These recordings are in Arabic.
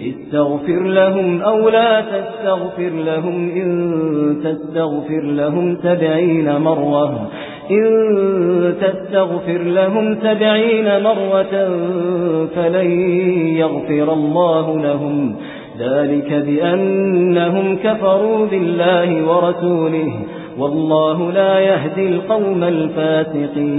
استغفر لهم أو لا تستغفر لهم إن تستغفر لهم تبعين مرة إن تستغفر لهم تبعين مرة فلن يغفر الله لهم. ذلك بأنهم كفروا بالله ورسوله والله لا يهدي القوم الفاسقين.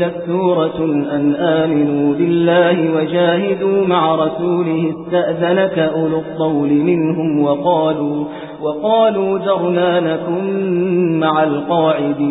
أنزلت سورة أن آمنوا بالله وجاهدوا مع رسوله استأذنك أولو الطول منهم وقالوا وقالوا ذرنا لكم مع القاعدين.